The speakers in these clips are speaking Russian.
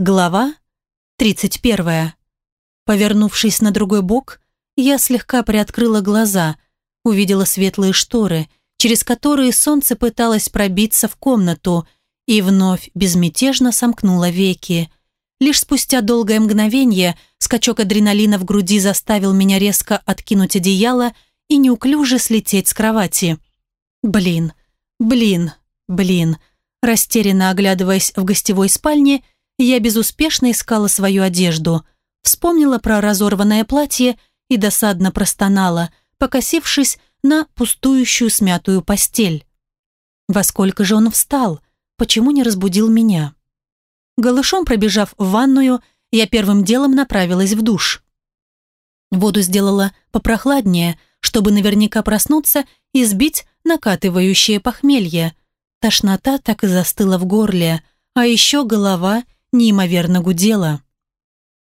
Глава 31. Повернувшись на другой бок, я слегка приоткрыла глаза, увидела светлые шторы, через которые солнце пыталось пробиться в комнату, и вновь безмятежно сомкнула веки. Лишь спустя долгое мгновение скачок адреналина в груди заставил меня резко откинуть одеяло и неуклюже слететь с кровати. Блин, блин, блин. Растерянно оглядываясь в гостевой спальне, я безуспешно искала свою одежду, вспомнила про разорванное платье и досадно простонала, покосившись на пустующую смятую постель. Во сколько же он встал? Почему не разбудил меня? Голышом пробежав в ванную, я первым делом направилась в душ. Воду сделала попрохладнее, чтобы наверняка проснуться и сбить накатывающее похмелье. Тошнота так и застыла в горле, а еще голова неимоверно гудела.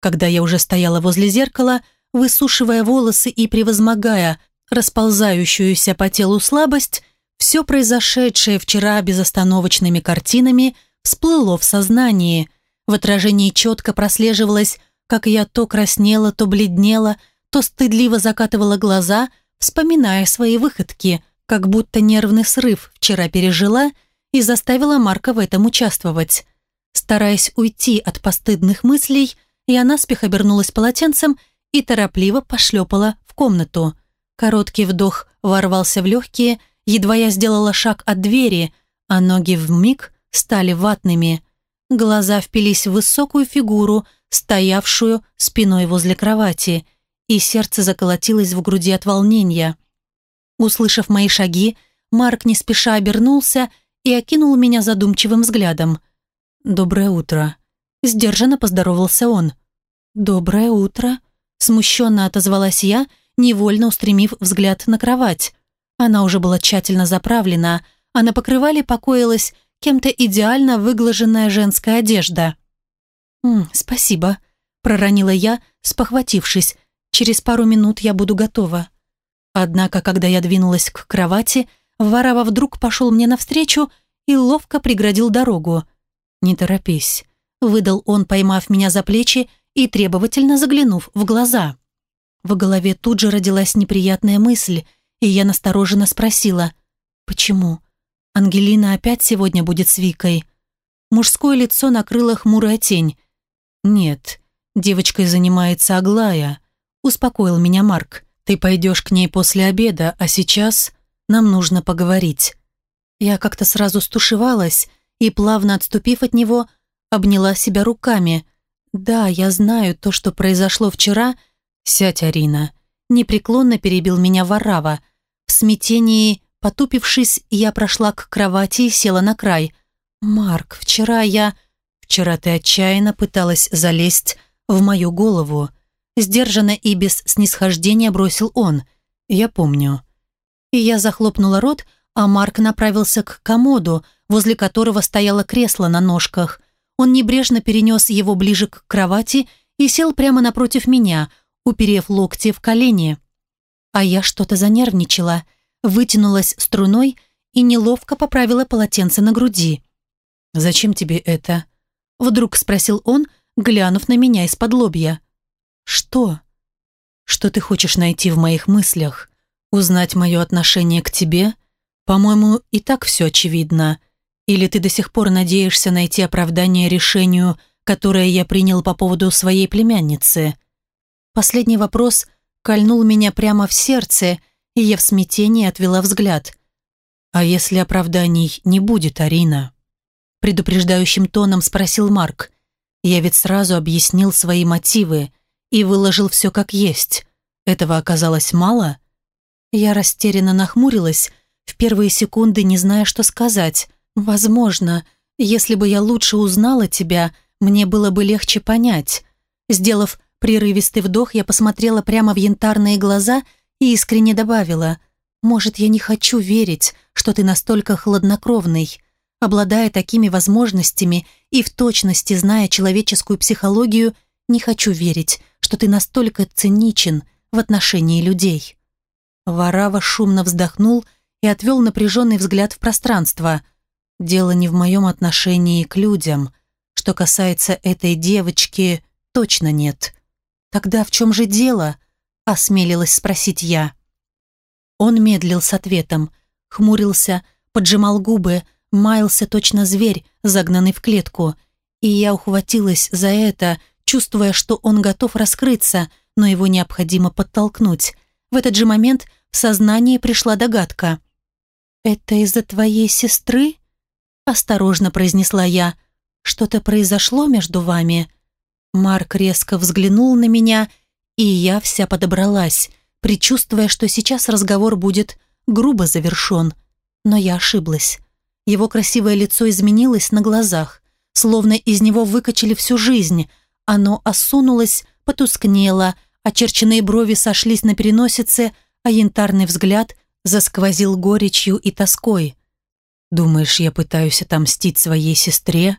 Когда я уже стояла возле зеркала, высушивая волосы и превозмогая расползающуюся по телу слабость, все произошедшее вчера безостановочными картинами всплыло в сознании. В отражении четко прослеживалось, как я то краснела, то бледнела, то стыдливо закатывала глаза, вспоминая свои выходки, как будто нервный срыв вчера пережила и заставила Марка в этом участвовать. Стараясь уйти от постыдных мыслей, я наспех обернулась полотенцем и торопливо пошлепала в комнату. Короткий вдох ворвался в легкие, едва я сделала шаг от двери, а ноги вмиг стали ватными. Глаза впились в высокую фигуру, стоявшую спиной возле кровати, и сердце заколотилось в груди от волнения. Услышав мои шаги, Марк не спеша обернулся и окинул меня задумчивым взглядом – «Доброе утро», – сдержанно поздоровался он. «Доброе утро», – смущенно отозвалась я, невольно устремив взгляд на кровать. Она уже была тщательно заправлена, а на покрывале покоилась кем-то идеально выглаженная женская одежда. «М, «Спасибо», – проронила я, спохватившись. «Через пару минут я буду готова». Однако, когда я двинулась к кровати, Варава вдруг пошел мне навстречу и ловко преградил дорогу. «Не торопись», — выдал он, поймав меня за плечи и требовательно заглянув в глаза. В голове тут же родилась неприятная мысль, и я настороженно спросила, «Почему? Ангелина опять сегодня будет с Викой?» Мужское лицо накрыло хмурая тень. «Нет, девочкой занимается Аглая», — успокоил меня Марк. «Ты пойдешь к ней после обеда, а сейчас нам нужно поговорить». Я как-то сразу стушевалась, и, плавно отступив от него, обняла себя руками. «Да, я знаю то, что произошло вчера. Сядь, Арина». Непреклонно перебил меня Варава. В смятении, потупившись, я прошла к кровати и села на край. «Марк, вчера я...» «Вчера ты отчаянно пыталась залезть в мою голову». Сдержанно и без снисхождения бросил он. «Я помню». И я захлопнула рот, а Марк направился к комоду, возле которого стояло кресло на ножках. Он небрежно перенес его ближе к кровати и сел прямо напротив меня, уперев локти в колени. А я что-то занервничала, вытянулась струной и неловко поправила полотенце на груди. «Зачем тебе это?» Вдруг спросил он, глянув на меня из-под лобья. «Что?» «Что ты хочешь найти в моих мыслях? Узнать мое отношение к тебе?» По-моему, и так все очевидно. Или ты до сих пор надеешься найти оправдание решению, которое я принял по поводу своей племянницы? Последний вопрос кольнул меня прямо в сердце, и я в смятении отвела взгляд. «А если оправданий не будет, Арина?» Предупреждающим тоном спросил Марк. «Я ведь сразу объяснил свои мотивы и выложил все как есть. Этого оказалось мало?» Я растерянно нахмурилась, в первые секунды не зная, что сказать. Возможно, если бы я лучше узнала тебя, мне было бы легче понять. Сделав прерывистый вдох, я посмотрела прямо в янтарные глаза и искренне добавила, «Может, я не хочу верить, что ты настолько хладнокровный». Обладая такими возможностями и в точности зная человеческую психологию, не хочу верить, что ты настолько циничен в отношении людей. Варава шумно вздохнул отвел напряженный взгляд в пространство. Дело не в моем отношении к людям. Что касается этой девочки, точно нет. Тогда в чем же дело? Осмелилась спросить я. Он медлил с ответом, хмурился, поджимал губы, маялся точно зверь, загнанный в клетку. И я ухватилась за это, чувствуя, что он готов раскрыться, но его необходимо подтолкнуть. В этот же момент в сознание пришла догадка. «Это из-за твоей сестры?» Осторожно произнесла я. «Что-то произошло между вами?» Марк резко взглянул на меня, и я вся подобралась, предчувствуя, что сейчас разговор будет грубо завершен. Но я ошиблась. Его красивое лицо изменилось на глазах, словно из него выкачали всю жизнь. Оно осунулось, потускнело, очерченные брови сошлись на переносице, а янтарный взгляд засквозил горечью и тоской. «Думаешь, я пытаюсь отомстить своей сестре?»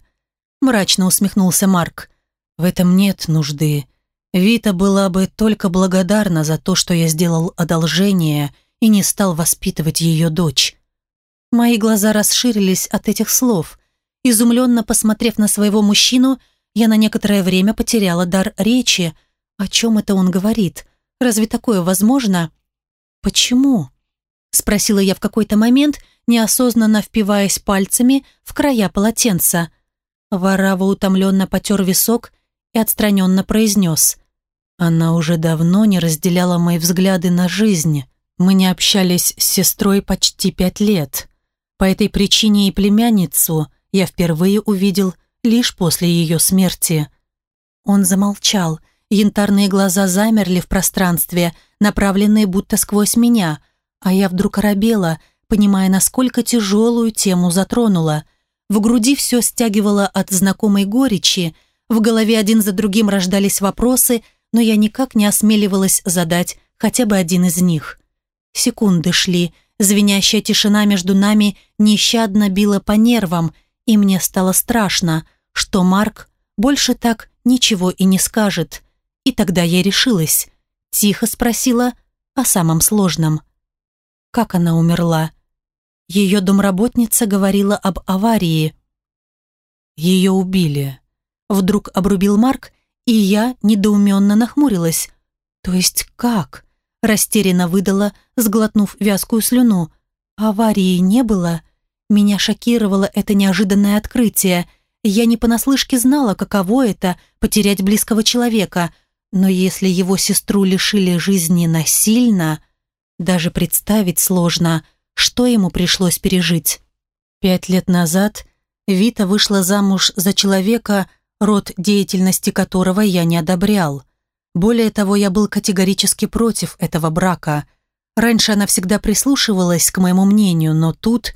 Мрачно усмехнулся Марк. «В этом нет нужды. Вита была бы только благодарна за то, что я сделал одолжение и не стал воспитывать ее дочь». Мои глаза расширились от этих слов. Изумленно посмотрев на своего мужчину, я на некоторое время потеряла дар речи. О чем это он говорит? Разве такое возможно? «Почему?» – спросила я в какой-то момент, неосознанно впиваясь пальцами в края полотенца. Варава утомленно потер висок и отстраненно произнес. «Она уже давно не разделяла мои взгляды на жизнь. Мы не общались с сестрой почти пять лет. По этой причине и племянницу я впервые увидел лишь после ее смерти». Он замолчал, янтарные глаза замерли в пространстве, направленные будто сквозь меня, а я вдруг оробела, понимая, насколько тяжелую тему затронула. В груди все стягивало от знакомой горечи, в голове один за другим рождались вопросы, но я никак не осмеливалась задать хотя бы один из них. Секунды шли, звенящая тишина между нами нещадно била по нервам, и мне стало страшно, что Марк больше так ничего и не скажет. И тогда я решилась. Тихо спросила о самом сложном. Как она умерла? Ее домработница говорила об аварии. Ее убили. Вдруг обрубил Марк, и я недоуменно нахмурилась. То есть как? Растерянно выдала, сглотнув вязкую слюну. Аварии не было. Меня шокировало это неожиданное открытие. Я не понаслышке знала, каково это — потерять близкого человека — но если его сестру лишили жизни насильно, даже представить сложно, что ему пришлось пережить. Пять лет назад Вита вышла замуж за человека, род деятельности которого я не одобрял. Более того, я был категорически против этого брака. Раньше она всегда прислушивалась к моему мнению, но тут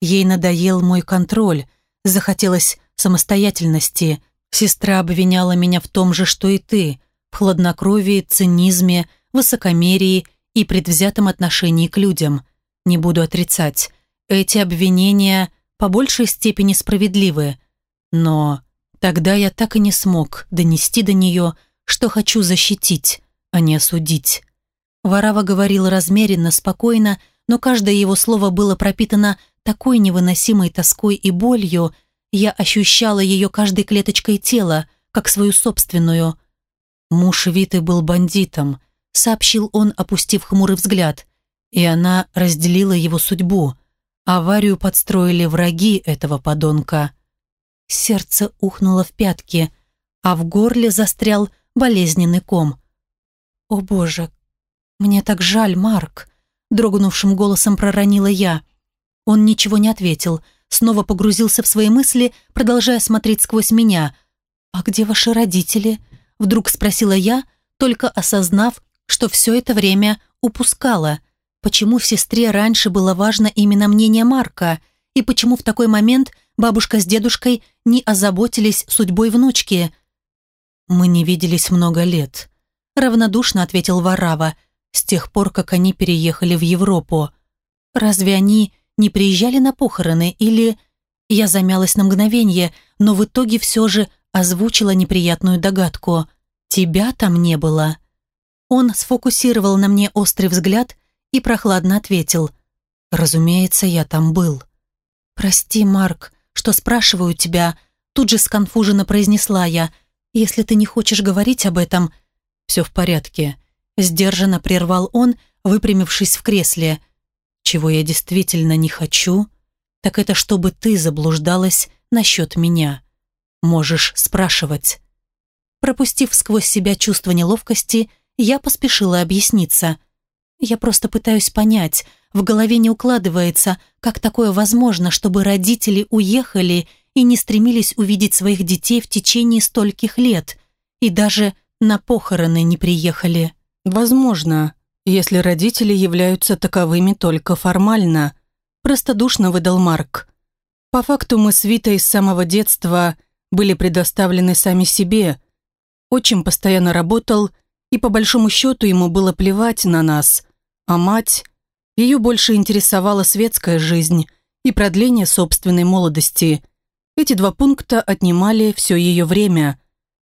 ей надоел мой контроль, захотелось самостоятельности. Сестра обвиняла меня в том же, что и ты – в хладнокровии, цинизме, высокомерии и предвзятом отношении к людям. Не буду отрицать, эти обвинения по большей степени справедливы, но тогда я так и не смог донести до нее, что хочу защитить, а не осудить. Варава говорил размеренно, спокойно, но каждое его слово было пропитано такой невыносимой тоской и болью, я ощущала ее каждой клеточкой тела, как свою собственную – Муж Виты был бандитом, сообщил он, опустив хмурый взгляд, и она разделила его судьбу. Аварию подстроили враги этого подонка. Сердце ухнуло в пятки, а в горле застрял болезненный ком. «О боже, мне так жаль, Марк!» дрогнувшим голосом проронила я. Он ничего не ответил, снова погрузился в свои мысли, продолжая смотреть сквозь меня. «А где ваши родители?» Вдруг спросила я, только осознав, что все это время упускала. Почему в сестре раньше было важно именно мнение Марка, и почему в такой момент бабушка с дедушкой не озаботились судьбой внучки? «Мы не виделись много лет», — равнодушно ответил Варава, с тех пор, как они переехали в Европу. «Разве они не приезжали на похороны или...» Я замялась на мгновение, но в итоге все же озвучила неприятную догадку. «Тебя там не было». Он сфокусировал на мне острый взгляд и прохладно ответил. «Разумеется, я там был». «Прости, Марк, что спрашиваю тебя». Тут же сконфуженно произнесла я. «Если ты не хочешь говорить об этом...» «Все в порядке», — сдержанно прервал он, выпрямившись в кресле. «Чего я действительно не хочу, так это чтобы ты заблуждалась насчет меня. Можешь спрашивать». Пропустив сквозь себя чувство неловкости, я поспешила объясниться. Я просто пытаюсь понять, в голове не укладывается, как такое возможно, чтобы родители уехали и не стремились увидеть своих детей в течение стольких лет, и даже на похороны не приехали. «Возможно, если родители являются таковыми только формально», простодушно выдал Марк. «По факту мы с Витой с самого детства были предоставлены сами себе. Отчим постоянно работал, и по большому счету ему было плевать на нас, а мать, ее больше интересовала светская жизнь и продление собственной молодости. Эти два пункта отнимали все ее время.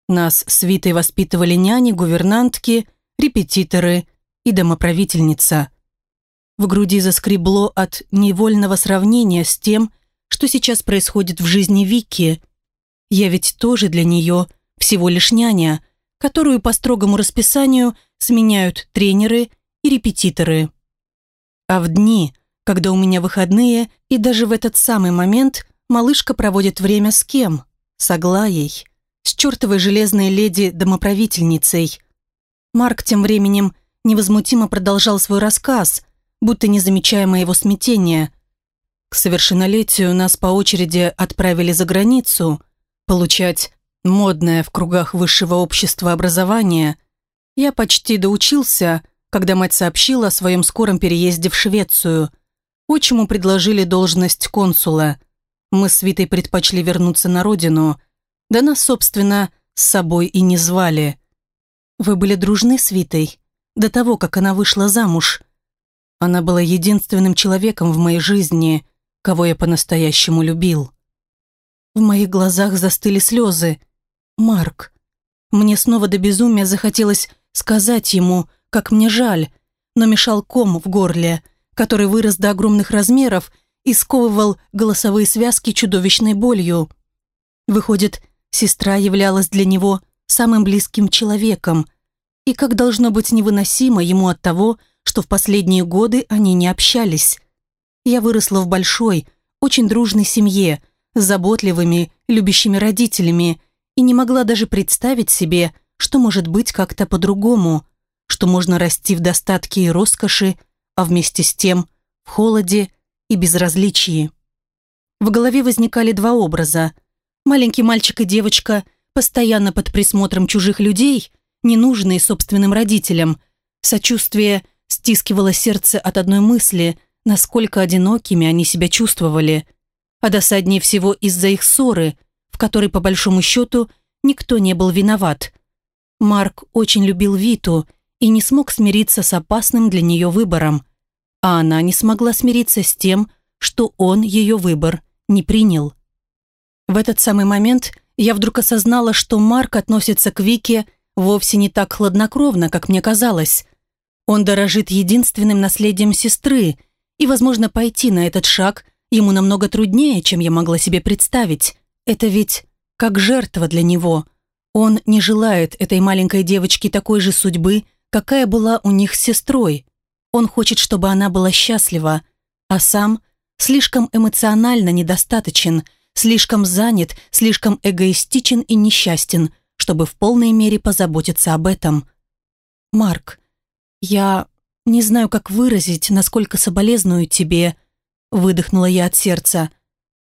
Нас с Витой воспитывали няни, гувернантки, репетиторы и домоправительница. В груди заскребло от невольного сравнения с тем, что сейчас происходит в жизни Вики. Я ведь тоже для нее всего лишь няня, которую по строгому расписанию сменяют тренеры и репетиторы. А в дни, когда у меня выходные, и даже в этот самый момент малышка проводит время с кем? С Аглаей. С чертовой железной леди-домоправительницей. Марк тем временем невозмутимо продолжал свой рассказ, будто не замечая моего смятения. К совершеннолетию нас по очереди отправили за границу, получать модное в кругах высшего общества образование. Я почти доучился – когда мать сообщила о своем скором переезде в Швецию. Отчиму предложили должность консула. Мы с Витой предпочли вернуться на родину. Да нас, собственно, с собой и не звали. Вы были дружны с Витой до того, как она вышла замуж. Она была единственным человеком в моей жизни, кого я по-настоящему любил. В моих глазах застыли слезы. Марк. Мне снова до безумия захотелось сказать ему, как мне жаль, но мешал ком в горле, который вырос до огромных размеров и сковывал голосовые связки чудовищной болью. Выходит, сестра являлась для него самым близким человеком, и как должно быть невыносимо ему от того, что в последние годы они не общались. Я выросла в большой, очень дружной семье, с заботливыми, любящими родителями, и не могла даже представить себе, что может быть как-то по-другому что можно расти в достатке и роскоши, а вместе с тем в холоде и безразличии. В голове возникали два образа. Маленький мальчик и девочка, постоянно под присмотром чужих людей, ненужные собственным родителям. Сочувствие стискивало сердце от одной мысли, насколько одинокими они себя чувствовали. А досаднее всего из-за их ссоры, в которой, по большому счету, никто не был виноват. Марк очень любил Виту и не смог смириться с опасным для нее выбором, а она не смогла смириться с тем, что он ее выбор не принял. В этот самый момент я вдруг осознала, что Марк относится к Вике вовсе не так хладнокровно, как мне казалось. Он дорожит единственным наследием сестры, и, возможно, пойти на этот шаг ему намного труднее, чем я могла себе представить. Это ведь как жертва для него. Он не желает этой маленькой девочке такой же судьбы, какая была у них с сестрой. Он хочет, чтобы она была счастлива, а сам слишком эмоционально недостаточен, слишком занят, слишком эгоистичен и несчастен, чтобы в полной мере позаботиться об этом. «Марк, я не знаю, как выразить, насколько соболезную тебе», выдохнула я от сердца.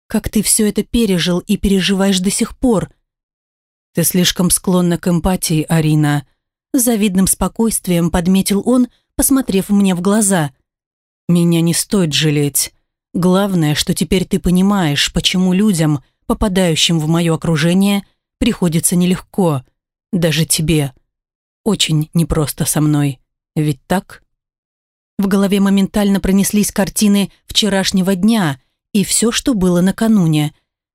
«Как ты все это пережил и переживаешь до сих пор?» «Ты слишком склонна к эмпатии, Арина», завидным спокойствием подметил он, посмотрев мне в глаза. «Меня не стоит жалеть. Главное, что теперь ты понимаешь, почему людям, попадающим в мое окружение, приходится нелегко. Даже тебе. Очень непросто со мной. Ведь так?» В голове моментально пронеслись картины вчерашнего дня и все, что было накануне,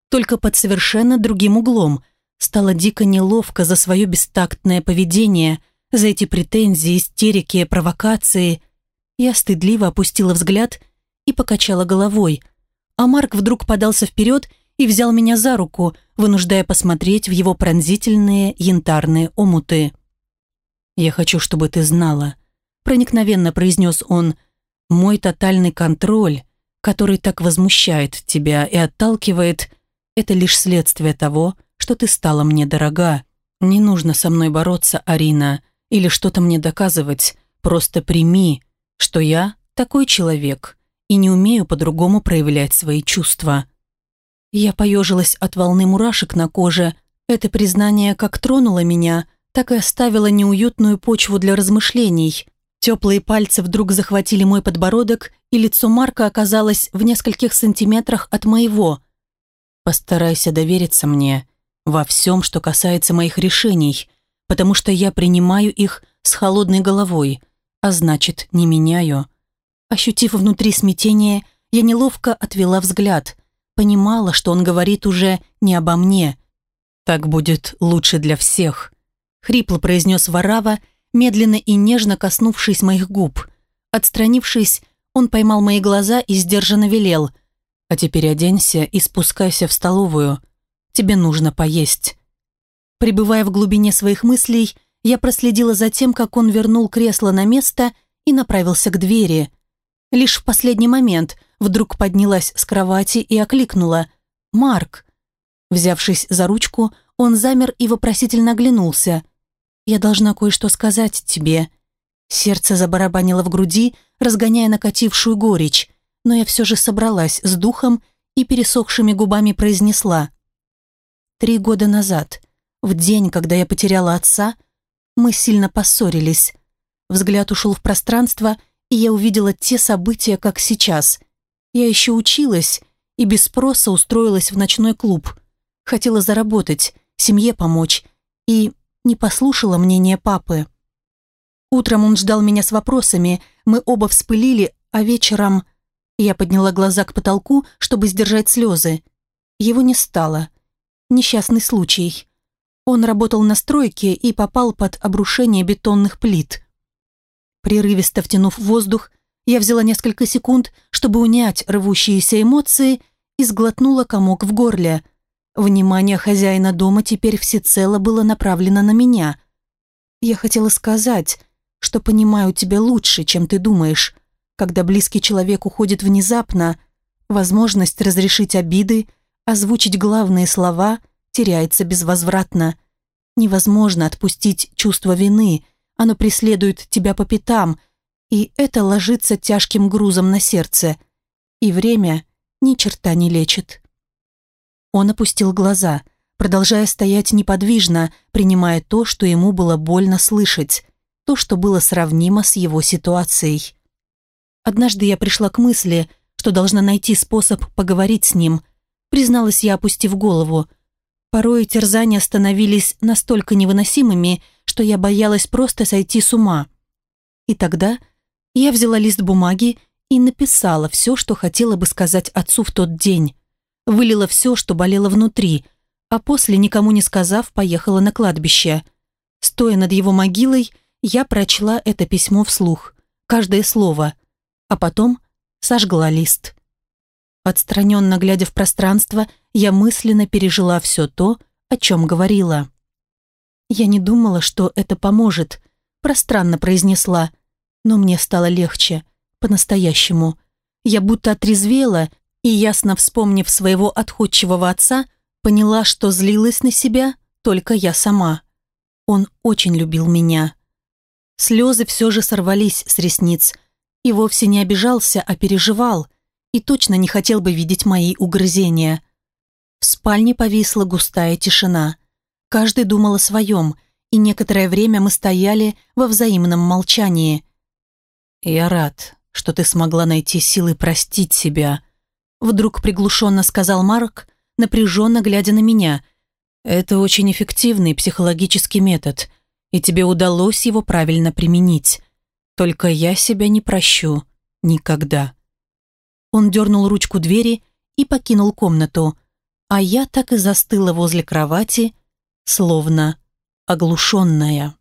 только под совершенно другим углом. Стало дико неловко за свое бестактное поведение – за эти претензии, истерики, провокации. Я стыдливо опустила взгляд и покачала головой, а Марк вдруг подался вперед и взял меня за руку, вынуждая посмотреть в его пронзительные янтарные омуты. «Я хочу, чтобы ты знала», — проникновенно произнес он, «мой тотальный контроль, который так возмущает тебя и отталкивает, это лишь следствие того, что ты стала мне дорога. Не нужно со мной бороться, Арина, или что-то мне доказывать, просто прими, что я такой человек и не умею по-другому проявлять свои чувства». Я поежилась от волны мурашек на коже. Это признание как тронуло меня, так и оставило неуютную почву для размышлений. Теплые пальцы вдруг захватили мой подбородок, и лицо Марка оказалось в нескольких сантиметрах от моего. «Постарайся довериться мне во всем, что касается моих решений, потому что я принимаю их с холодной головой, а значит, не меняю». Ощутив внутри смятение, я неловко отвела взгляд – понимала, что он говорит уже не обо мне. «Так будет лучше для всех», — хрипло произнес Варава, медленно и нежно коснувшись моих губ. Отстранившись, он поймал мои глаза и сдержанно велел. «А теперь оденься и спускайся в столовую. Тебе нужно поесть». Пребывая в глубине своих мыслей, я проследила за тем, как он вернул кресло на место и направился к двери. Лишь в последний момент — вдруг поднялась с кровати и окликнула «Марк». Взявшись за ручку, он замер и вопросительно оглянулся. «Я должна кое-что сказать тебе». Сердце забарабанило в груди, разгоняя накатившую горечь, но я все же собралась с духом и пересохшими губами произнесла. «Три года назад, в день, когда я потеряла отца, мы сильно поссорились. Взгляд ушел в пространство, и я увидела те события, как сейчас – я еще училась и без спроса устроилась в ночной клуб. Хотела заработать, семье помочь и не послушала мнения папы. Утром он ждал меня с вопросами, мы оба вспылили, а вечером... Я подняла глаза к потолку, чтобы сдержать слезы. Его не стало. Несчастный случай. Он работал на стройке и попал под обрушение бетонных плит. Прерывисто втянув воздух, я взяла несколько секунд, чтобы унять рвущиеся эмоции и сглотнула комок в горле. Внимание хозяина дома теперь всецело было направлено на меня. Я хотела сказать, что понимаю тебя лучше, чем ты думаешь. Когда близкий человек уходит внезапно, возможность разрешить обиды, озвучить главные слова теряется безвозвратно. Невозможно отпустить чувство вины, оно преследует тебя по пятам – и это ложится тяжким грузом на сердце, и время ни черта не лечит. Он опустил глаза, продолжая стоять неподвижно, принимая то, что ему было больно слышать, то, что было сравнимо с его ситуацией. Однажды я пришла к мысли, что должна найти способ поговорить с ним, призналась я, опустив голову. Порой терзания становились настолько невыносимыми, что я боялась просто сойти с ума. И тогда я взяла лист бумаги и написала все, что хотела бы сказать отцу в тот день. Вылила все, что болело внутри, а после, никому не сказав, поехала на кладбище. Стоя над его могилой, я прочла это письмо вслух, каждое слово, а потом сожгла лист. Отстраненно глядя в пространство, я мысленно пережила все то, о чем говорила. Я не думала, что это поможет, пространно произнесла – но мне стало легче, по-настоящему. Я будто отрезвела и, ясно вспомнив своего отходчивого отца, поняла, что злилась на себя только я сама. Он очень любил меня. Слезы все же сорвались с ресниц и вовсе не обижался, а переживал, и точно не хотел бы видеть мои угрызения. В спальне повисла густая тишина. Каждый думал о своем, и некоторое время мы стояли во взаимном молчании – «Я рад, что ты смогла найти силы простить себя», вдруг приглушенно сказал Марк, напряженно глядя на меня. «Это очень эффективный психологический метод, и тебе удалось его правильно применить. Только я себя не прощу. Никогда». Он дернул ручку двери и покинул комнату, а я так и застыла возле кровати, словно оглушенная.